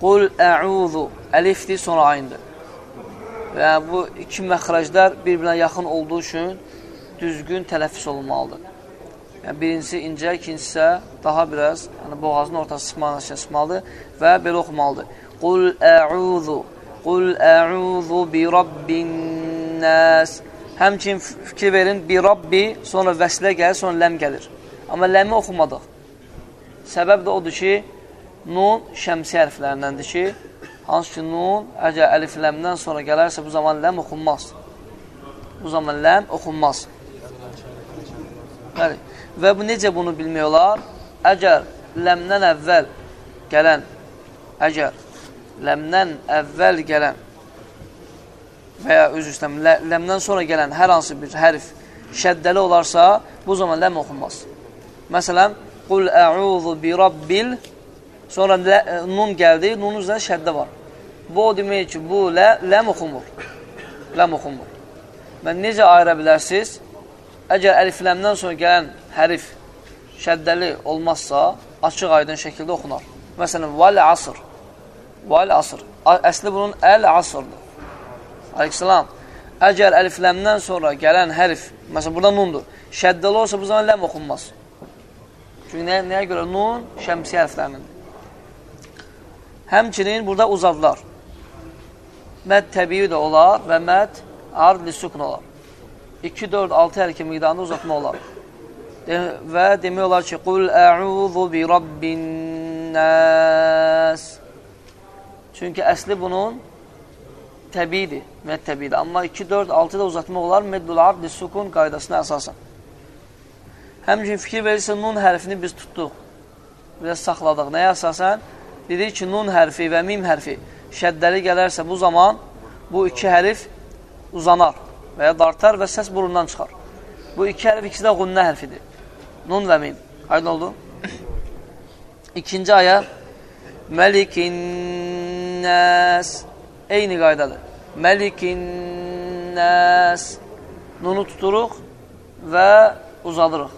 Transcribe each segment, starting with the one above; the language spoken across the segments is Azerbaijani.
Qul ə'udhu əlifdir, sonra ayındır. Və bu iki məxrəclər bir-birinə yaxın olduğu üçün düzgün tələffüs olunmalıdır. Yəni, birincisi incə, ikincisi daha biraz, yəni boğazın ortası sıxmalıdır və belə oxumalıdır. Qul ə'udhu, qul ə'udhu bi rabbin nəs. Həmçin fikir verin, bi rabbi, sonra vəsilə gəlir, sonra ləm gəlir. Amma ləmi oxumadıq. Səbəb də odur ki, nun şəmsi hərflərindəndir ki, hansı ki, nun əgər əlifləmdən sonra gələrsə, bu zaman ləm oxunmaz. Bu zaman ləm oxunmaz. Bəli. Və bu necə bunu bilmək olar? Əgər ləmdən əvvəl gələn, əgər ləmdən əvvəl gələn və ya öz üstəm, lə, ləmdən sonra gələn hər hansı bir hərf şəddəli olarsa, bu zaman ləm oxunmaz. Məsələn, Qul ə'udhu bi rabbil Sonra lə, e, nun gəldi, nunun üzrə şəddə var. Bu o demək ki, bu lə, ləm oxumur. Ləm oxumur. Və necə ayıra bilərsiniz? Əgər əlifləmdən sonra gələn hərif şəddəli olmazsa, açıq aydın şəkildə oxunar. Məsələn, vəl asr. Vəl asr. Əsli bunun əl-asrdır. Aleyhisselam. Əgər əlifləmdən sonra gələn hərif, məsələn, burada nundur, şəddəli olsa bu zaman ləm oxunmaz. Çünki nəyə, nəyə görə? Nun şəmsi hərflərinin. Həmçinin burada uzadlar. Məd təbii də olar və məd ard sukun olar. 2, 4, 6 hərəkə miqdarında uzatma olar. De və demək olar ki, Qul ə'udhu bi rabbin nəs. Çünki əsli bunun təbiidir, məd təbiidir. Amma 2, 4, 6 da uzatmaq olar meddul ard sukun qaydasına əsasən. Həmçin fikir verirsə, nun hərfini biz tutduq. Biraz saxladıq. Nəyə əsasən? Dedik ki, nun hərfi və mim hərfi şəddəli gələrsə bu zaman bu iki hərif uzanar və ya dartar və səs burundan çıxar. Bu iki hərf ikisi də qunnə hərfidir. Nun və mim. Aydın oldu? İkinci aya Məlikin nəs Eyni qaydadır. Məlikin nəs Nunu tuturuq və uzadırıq.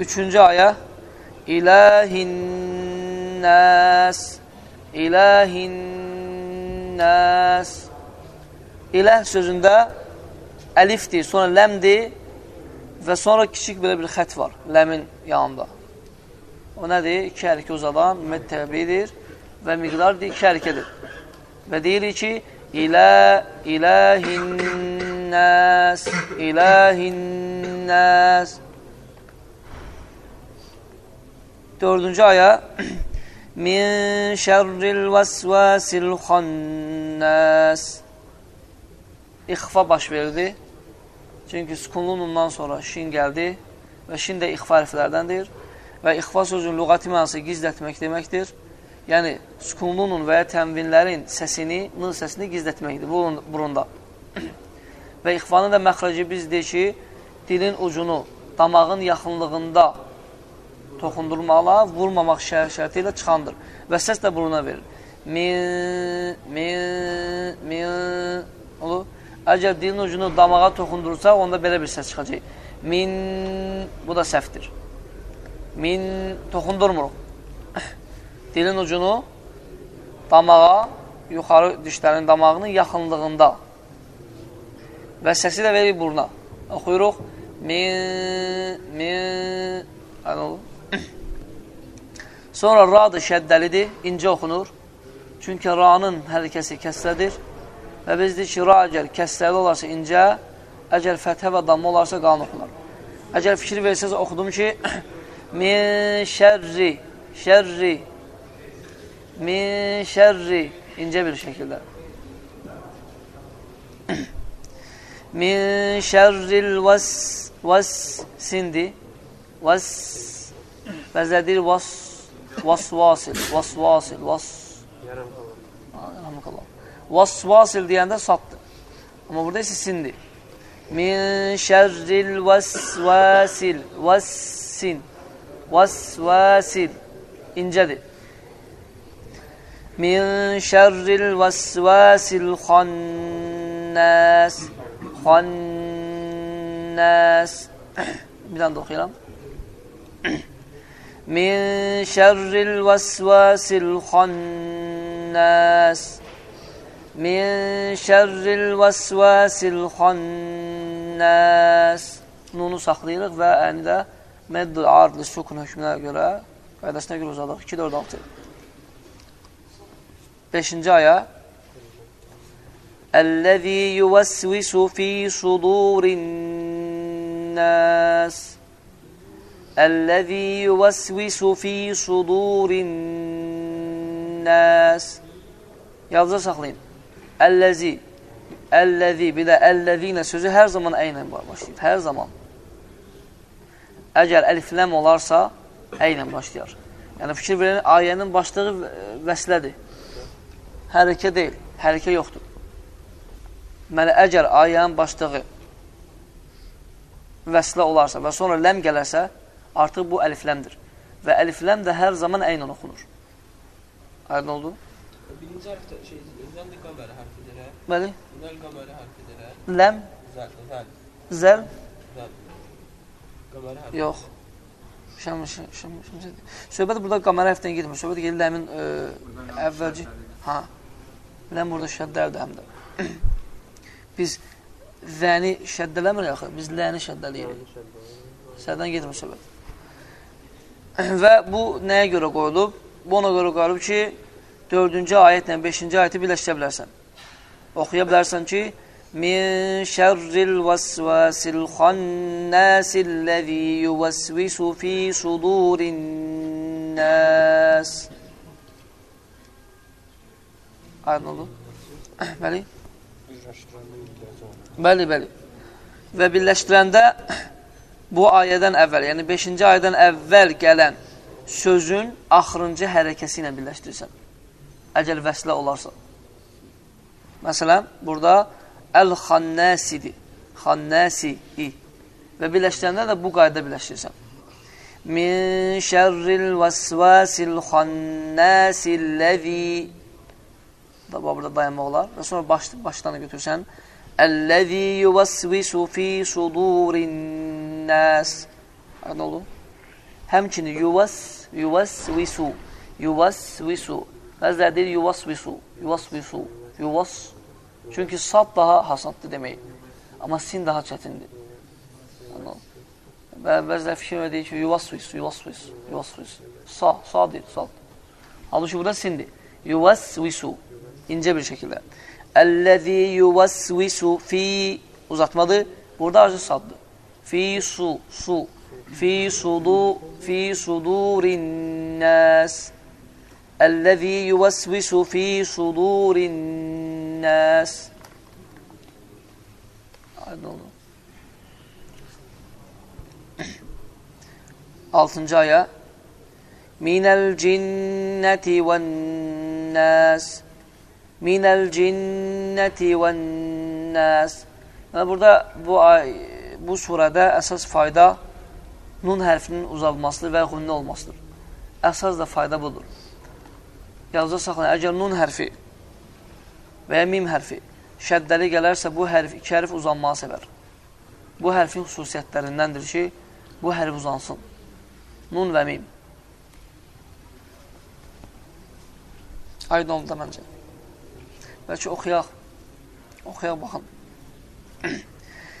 Üçüncü aya İlahin nas ilahin nas İlah sözündə əlifdir, sonra ləmdir və sonra kiçik belə bir xət var ləmin yanında. O nədir? İki hərəkə uzadan müttəbidir və miqdardır, iki hərəkədir. Və deyirik ki, İlə, ilahin nas. Dördüncü aya min şərril vəsvəsil xannas İxfa baş verdi. Çünki sukunlu nundan sonra şin gəldi və şin də ixfa hərflərdəndir və ixfa sözün lüğati mənası gizlətmək deməkdir. Yəni, sukunlu nun və ya tənvinlərin səsini, nın səsini gizlətməkdir burunda. və ixfanın da məxrəci bizdir ki, dilin ucunu damağın yaxınlığında toxundurmaqla, vurmamaq şər şərti ilə çıxandır. Və səs də buruna verir. Min, min, min, olur. Əgər dilin ucunu damağa toxundurursaq, onda belə bir səs çıxacaq. Min, bu da səhvdir. Min, toxundurmuruq. dilin ucunu damağa, yuxarı dişlərin damağının yaxınlığında və səsi də verir buruna. Oxuyuruq. Min, min, olur. Sonra radı şəddəlidir, incə oxunur. Çünki ra'nın hərəkəsi kəsrədir və biz deyik ki, ra əgər kəsrəli olarsa incə, əgər fəthə və damma olarsa qalın oxunar. Əgər fikir versəz oxudum ki, min şərri, şərri, min şərri, incə bir şəkildə. min şərril vəs, vəs sindi, vəs, bəzədir vəs, vasvasil, vasvasil, vas. Yarhamkallah. Vasvasil deyəndə satdır. Amma burada isə sindir. Min şərril vasvasil, vassin, vasvasil. İncədir. Min şərril vasvasil xannas, xannas. Bir dənə də oxuyalım. من شر الوسواس الخناس من شر الوسواس الخناس Nunu saxlayırıq və əni də mədd ardlı sukun hökmünə görə, qaydasına görə uzadıq. 2, 4, 6. 5-ci aya Əl-ləzi yuvəsvisu fi sudurin nas الذي يوسوس في صدور الناس Yalnızca saxlayın. Əlləzi, əlləzi, bir də əlləzinə sözü hər zaman əynə başlayır. Hər zaman. Əgər əlifləm olarsa, əynə başlayar. Yəni, fikir verin, ayənin başlığı vəslədir. Hərəkə deyil, hərəkə yoxdur. Deməli, əgər ayənin başlığı vəslə olarsa və sonra ləm gələrsə, artıq bu əlifləmdir. Və əlifləm də hər zaman əynən oxunur. Aydın oldu? Birinci hərfdə şey, zəl qaməri hərfidir, hə? Bəli. Zəl qaməri hərfidir, hə? Ləm, Zəl, zəl, zəl, zəl. Qaməri hərfi. yox. Şəm, şəm, şəm, şəm, Söhbət burada qamara hərfdən getmir. Söhbət gedir ləmin ə, əvvəlci. Ha. Ləm burada şəddərdir həm də. Biz zəni şəddələmirik axı. Biz ləni şəddələyirik. Sədən getmir söhbət. Və bu nəyə görə qoyulub? Bu ona görə qoyulub ki, 4-cü ayətlə 5-ci ayəti birləşdirə bilərsən. Oxuya bilərsən ki, Min şərril vəsvəsil xannəsilləzi yuvəsvisu fi sudurin nəs. Aydın oldu? Bəli? Bəli, bəli. Və birləşdirəndə bu ayədən əvvəl, yəni 5-ci ayədən əvvəl gələn sözün axırıncı hərəkəsi ilə birləşdirirsən. Əcəl vəslə olarsa. Məsələn, burada əl-xannəsidir. Xannəsi və birləşdirəndə də bu qayda birləşdirirsən. Min şərril vəsvəsil xannəsilləzi da burada dayanmaq olar və sonra baş, başdan götürsən Əlləzi yuvəsvisu fi sudurin nəs. Aydın oldu? Həmçinin yuvəs, yuvəsvisu, yuvəsvisu. Bəzilər deyir yuvəsvisu, yuvəsvisu, yuvəs. Çünki sad daha hasaddır demək. Amma sin daha çətindir. Və bəzilər fikir deyir ki, yuvəsvisu, yuvəsvisu, yuvəsvisu. Sa, sa deyir, sad. Halbuki burada sindir. Yuvəsvisu, incə bir şəkildə. Əl-ləzi yuvəsvisu fi uzatmadır. Burada acı saddır. Fi su, su. Fi sudu, fi sudurin nas. Əl-ləzi yuvəsvisu fi sudurin nas. Aydın oldu. Altıncı aya. Minəl cinnəti vən nas minəl cinnəti və nəs. Yəni, burada bu, bu surədə əsas fayda nun hərfinin uzalmasıdır və xünnə olmasıdır. Əsas da fayda budur. Yazda saxlayın, əgər nun hərfi və ya mim hərfi şəddəli gələrsə, bu hərf, iki hərf uzanmağı sevər. Bu hərfin xüsusiyyətlərindəndir ki, bu hərf uzansın. Nun və mim. Aydın oldu da məncə. Bəlkə oxuyaq. Oxuyaq baxın.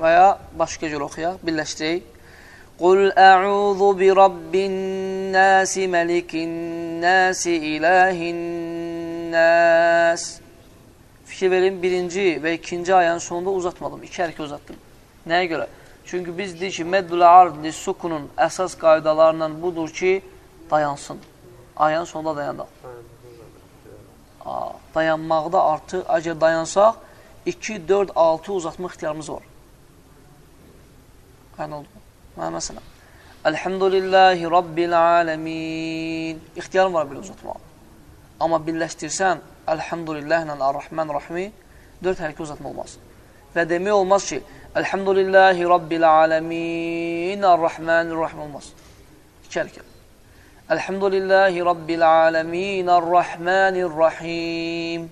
Və ya başqa cür oxuyaq, birləşdirək. Qul ə'udhu bi rabbin nasi məlikin nasi ilahin nas. Fikir verin, birinci və ikinci ayənin sonunda uzatmadım, iki hərəkə uzatdım. Nəyə görə? Çünki biz deyik ki, meddül ardli sukunun əsas qaydalarından budur ki, dayansın. Ayənin sonunda dayandaq. Dayanmaqda artıq, əgər dayansaq, 2, 4, 6 uzatma ixtiyarımız var. Aynı oldu. Mənə məsələn. Elhamdülillahi Rabbil aləmin. İxtiyarım var belə uzatmaq. Amma birləşdirsən, Elhamdülillah ilə Ar-Rahman Rahimi 4 hərəkə uzatma olmaz. Və demək olmaz ki, Elhamdülillahi Rabbil aləmin Ar-Rahman Rahim olmaz. İki hərəkə. Elhamdülillahi Rabbil aləmin Ar-Rahman Rahim.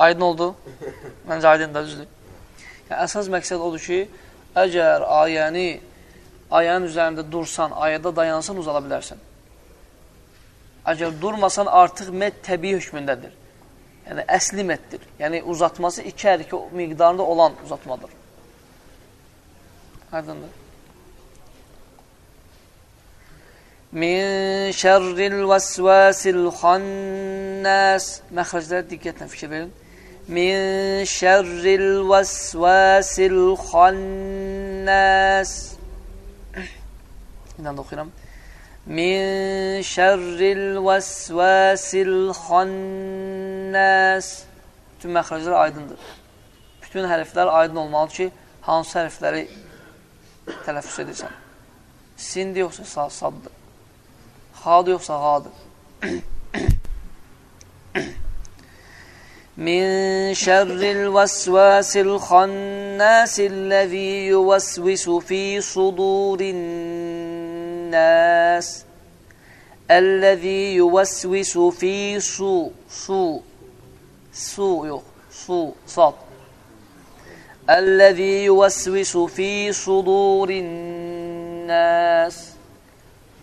Aydın oldu? Məncə aydın da düzdür. Yəni, əsas məqsəd odur ki, əgər ayəni ayənin üzərində dursan, ayədə dayansan, uzala bilərsən. Əgər durmasan, artıq met təbii hökmündədir. Yəni, əsli metdir. Yəni, uzatması iki hərəkə miqdarında olan uzatmadır. Aydındır. Min şərril vəsvəsil xannas Məxrəclərə diqqətlə fikir verin. من شر الوسواس الخناس İndən də oxuyuram. Min şərril vəsvəsil xannas Bütün məxrəclər aydındır. Bütün hərflər aydın olmalıdır ki, hansı hərfləri tələffüs edirsən. Sindir yoxsa saddır. Xadır yoxsa qadır. من شر الوسواس الخناس الذي يوسوس في صدور الناس الذي يوسوس في سو سو سو يو سو صاد. الذي يوسوس في صدور الناس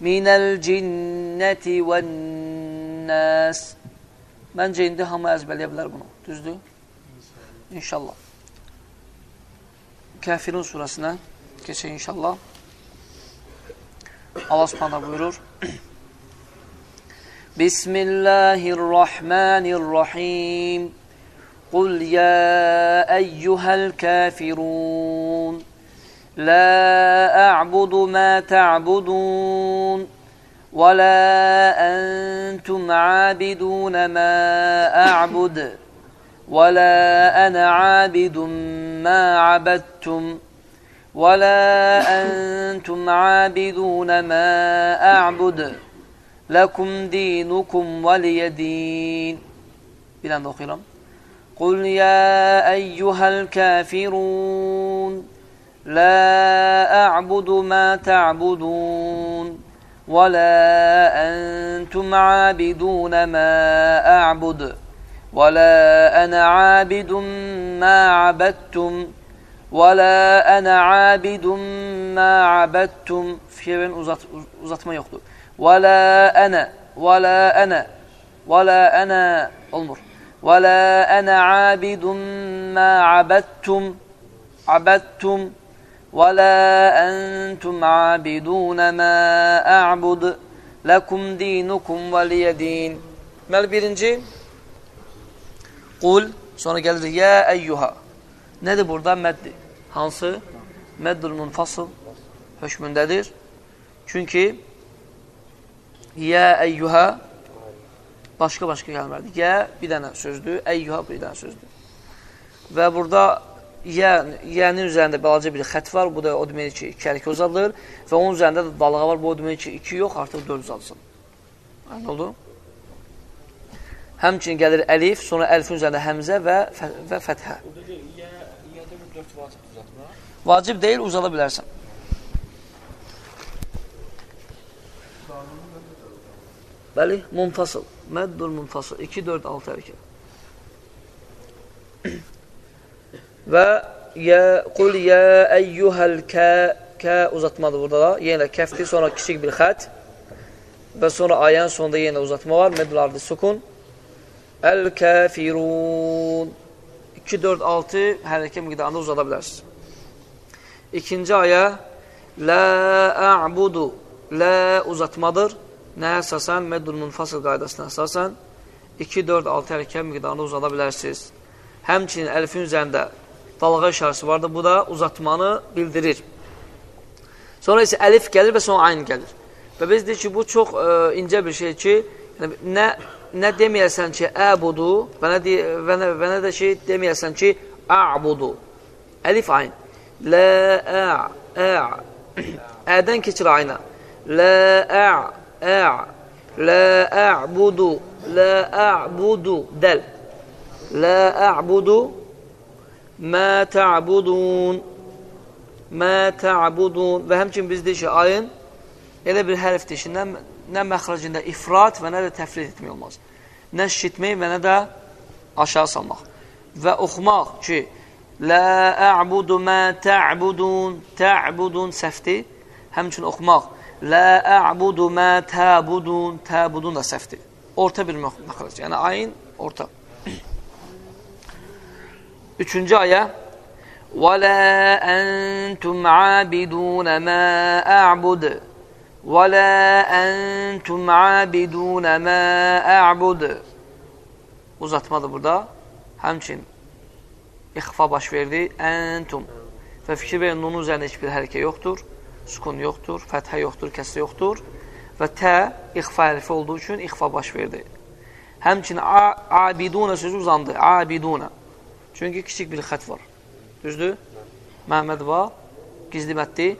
من الجنة والناس. Məncə, indi hamı əzbələyə bilər bunu. Düzdür? İnşallah. Kəfirun surəsinə keçək inşallah. Allah subhanahu buyurur. Bismillahirrahmanirrahim. Qul ya eyyuhəl kafirun. La a'budu ma ta'budun. ولا أنتم عابدون ما أعبد ولا أنا عابد ما عبدتم ولا أنتم عابدون ما أعبد لكم دينكم ولي دين. بلان قل يا أيها الكافرون لا أعبد ما تعبدون. ولا أنتم عابدون ما أعبد ولا أنا عابد ما عبدتم ولا أنا عابد ما عبدتم في شيء أزط ما يخطو ولا أنا ولا أنا ولا أنا أمر ولا أنا عابد ما عبدتم عبدتم ولا أنتم عابدون ما أعبد لكم دينكم ولي din. Deməli birinci qul sonra gəlir ya əyyuha. Nədir burada? Məddir. Hansı? Məddül munfasıl hökmündədir. Çünki ya əyyuha başqa-başqa gəlməlidir. Ya bir dənə sözdür, əyyuha bir dənə sözdür. Və burada yənin üzərində balaca bir xət var, bu da o deməkdir ki, iki hərəkə uzadılır və onun üzərində də dalğa var, bu o deməkdir ki, iki yox, artıq dörd uzadılsın. Nə oldu? Həmçinin gəlir əlif, sonra əlifin üzərində həmzə və, və fəthə. Vacib deyil, uzada bilərsən. Bəli, munfasıl. Məddul munfasıl. 2, 4, 6 hərəkət. Və yə, qul yə əyyuhəl kə, kə uzatmadır burada da. Yenə kəfdir, sonra kiçik bir xət. Və sonra ayənin sonunda yenə uzatma var. Məddul ardı sukun. Əl-kəfirun. 2, 4, 6 hərəkət miqdarında uzada bilərsiniz. İkinci ayə Lə ə'budu Lə uzatmadır. Nəyə əsasən? Məddul munfasıl qaydasına əsasən 2, 4, 6 hərəkət miqdarını uzada bilərsiniz. Həmçinin əlifin üzərində dalğa işarəsi vardır. Bu da uzatmanı bildirir. Sonra isə əlif gəlir və sonra ayn gəlir. Və biz deyik ki, bu çox e, incə bir şey ki, yəni, nə, nə deməyəsən ki, əbudu və nə, de, və, nə, və nə də ki, deməyəsən ki, əbudu. Əlif ayn. Lə, ə, ə. Ədən keçir ayna. Lə, ə, ə. Lə, əbudu. Lə, əbudu. Dəl. Lə, əbudu. Mə tə'budun. Mə tə'budun. Və həmçin biz deyik ki, ayın elə bir hərfdir ki, nə, nə məxrəcində ifrat və nə də təfrid etmək olmaz. Nə şitmək və nə də aşağı salmaq. Və oxumaq ki, Lə ə'budu mə tə'budun, tə'budun səhvdir. Həmçin oxumaq. Lə ə'budu mə tə'budun, tə'budun da səhvdir. Orta bir məxrəc. Yəni, ayın orta. Üçüncü ayə. وَلَا أَنْتُمْ عَابِدُونَ مَا أَعْبُدُ وَلَا أَنْتُمْ عَابِدُونَ مَا أَعْبُدُ Uzatmadır burada. Həmçin ixfa baş verdi. Əntum. Və fikir verin, nunun üzərində heç bir hərəkə yoxdur. Sukun yoxdur, fəthə yoxdur, kəsrə yoxdur. Və tə ixfa hərfi olduğu üçün ixfa baş verdi. Həmçin abiduna sözü uzandı. Abiduna. Çünki kiçik bir xət var. Düzdür? Məhməd var. Gizli məddi.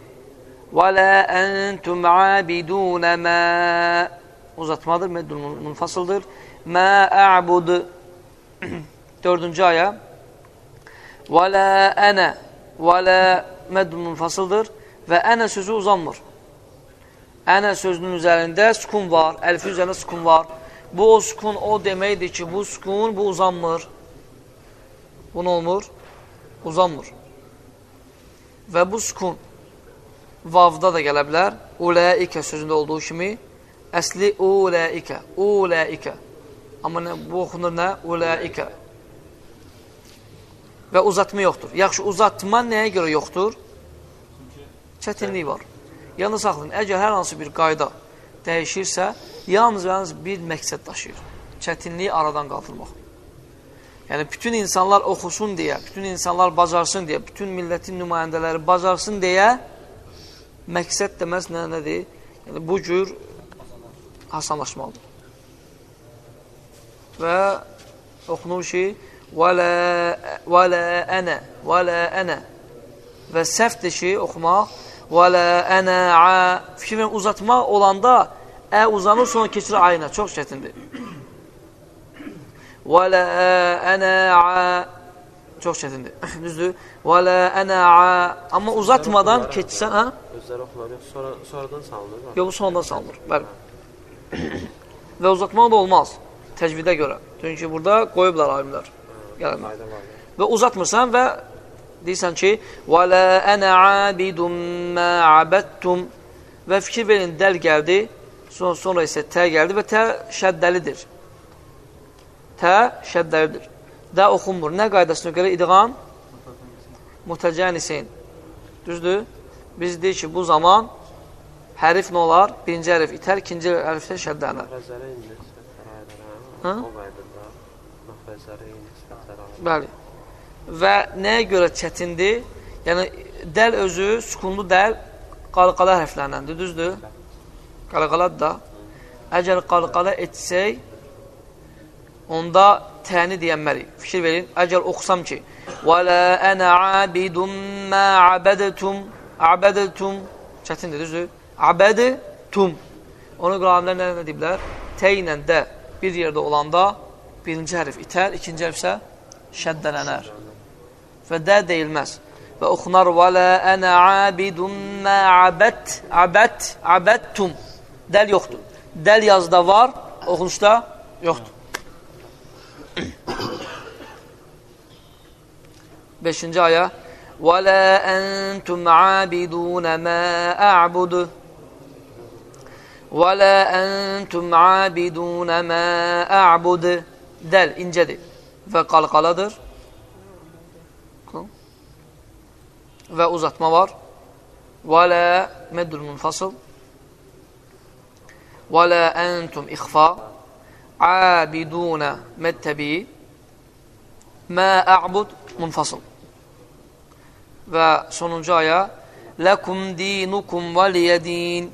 Və lə əntum abidunə mə uzatmadır, məddül munfasıldır. Mə ə'bud dördüncü ayə Və lə ənə və lə məddun munfasıldır və ənə sözü uzanmır. Ənə sözünün üzərində sukun var, əlfi üzərində sukun var. Bu o sukun o deməkdir ki, bu sukun bu uzanmır. Bu nə olmur? Uzanmır. Və bu sukun vavda da gələ bilər. Uləikə sözündə olduğu kimi əsli uləikə, uləikə. Amma nə, bu oxunur nə? Uləikə və uzatma yoxdur. Yaxşı, uzatma nəyə görə yoxdur? Çətinlik var. Yalnız saxlayın, əgər hər hansı bir qayda dəyişirsə, yalnız yalnız bir məqsəd daşıyır. Çətinliyi aradan qaldırmaq. Yəni, bütün insanlar oxusun deyə, bütün insanlar bacarsın deyə, bütün millətin nümayəndələri bacarsın deyə məqsəd deməz nə, nədir? Yəni, bu cür hasanlaşmalıdır. Və oxunur ki, və lə ənə, və lə ənə və səhvdir ki, oxumaq və lə ənə ə fikrin uzatmaq olanda ə uzanır, sonra keçir ayına, çox çətindir. Və lə ənə ə çox çətindir, düzdür? Və lə ənə ə amma uzatmadan keçsən, hə? Özləri oxunar, yox, sonra, sonradan salınır. Yox, bu sonradan salınır, bəli. və uzatmaq da olmaz, təcvidə görə. Çünki burada qoyublar alimlər gəlmək. Və uzatmırsan və deyirsən ki, və lə ənə abidun mə abəttum və fikir verin, dəl gəldi, sonra, sonra isə tə gəldi və tə şəddəlidir. Tə şəddəlidir. Də oxunmur. Nə qaydasına görə idğam? Mutəcənisin. Düzdür? Biz deyik ki, bu zaman hərif nə olar? Birinci hərif itər, ikinci hərifdə şəddələnər. Hə? Bəli. Və nəyə görə çətindir? Yəni, dəl özü, sukunlu dəl qalqala hərflərləndir, düzdür? Qalqalad da. Əgər qalqala etsək, onda təni deyənməliyik. Fikir verin. Əgər oxusam ki, وَلَا أَنَا عَابِدٌ مَا عَبَدْتُمْ عَبَدْتُمْ Çətindir, düzdür? Abədtum. Onu qalamlər nə, nə deyiblər? T ilə də bir yerdə olanda birinci hərf itər, ikinci hərf isə şəddələnər və də deyilməz. Və oxunar və lə ənə abidun mə abət, abət, abəttum. Dəl yoxdur. Dəl yazda var, oxunuşda yoxdur. Beşinci ayə وَلَا أَنْتُمْ عَابِدُونَ مَا أَعْبُدُ وَلَا أَنْتُمْ عَابِدُونَ مَا أَعْبُدُ Dəl, incədir və qalqaladır və uzatma var. وَلَا meddül munfasıl وَلَا أَنْتُمْ إِخْفَى عَابِدُونَ mettəbi مَا أَعْبُدُ munfasıl və sonuncu aya Ləkum dinukum valiyədin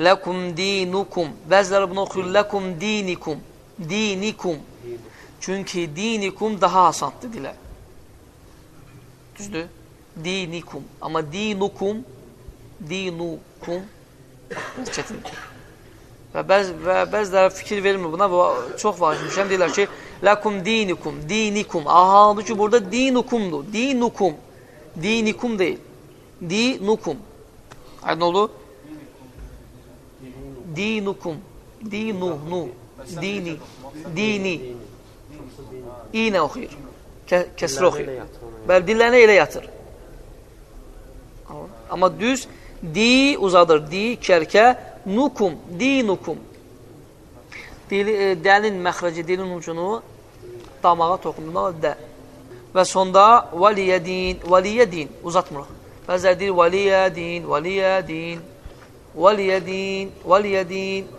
Ləkum dinukum. Bəziləri bunu oxuyur Ləkum dinikum. Dinikum. Çünki dinikum daha asandır dilə Düzdür? Dinikum. Amma dinukum Dinukum. Çətindir. Və, bəz, və bəziləri fikir vermir buna və çox vacibmişəm deyirlər ki Ləkum dinikum, dinikum. Aha, halbuki ki burada dinukumdur. Dinukum Dinikum deyil. Dinukum. Aydın oldu? Dinukum. Dinu, nu. Dini. Dini. İynə oxuyur. Kəsri oxuyur. Bəli, dillərinə elə yatır. Amma düz di uzadır. Di, kərkə, nukum, dinukum. Dili, e, dəlin məxrəci, dilin ucunu damağa toxunmaq də. Və sonda valiyədin, valiyədin uzatmırıq. Bəzər deyir valiyədin, valiyədin, valiyədin, valiyədin.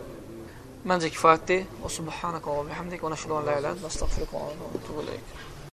Məncə kifayətdir. Və subhanəkə və bihamdik və nəşədə və lə ilə və əstəğfirikə və nətubu iləyik.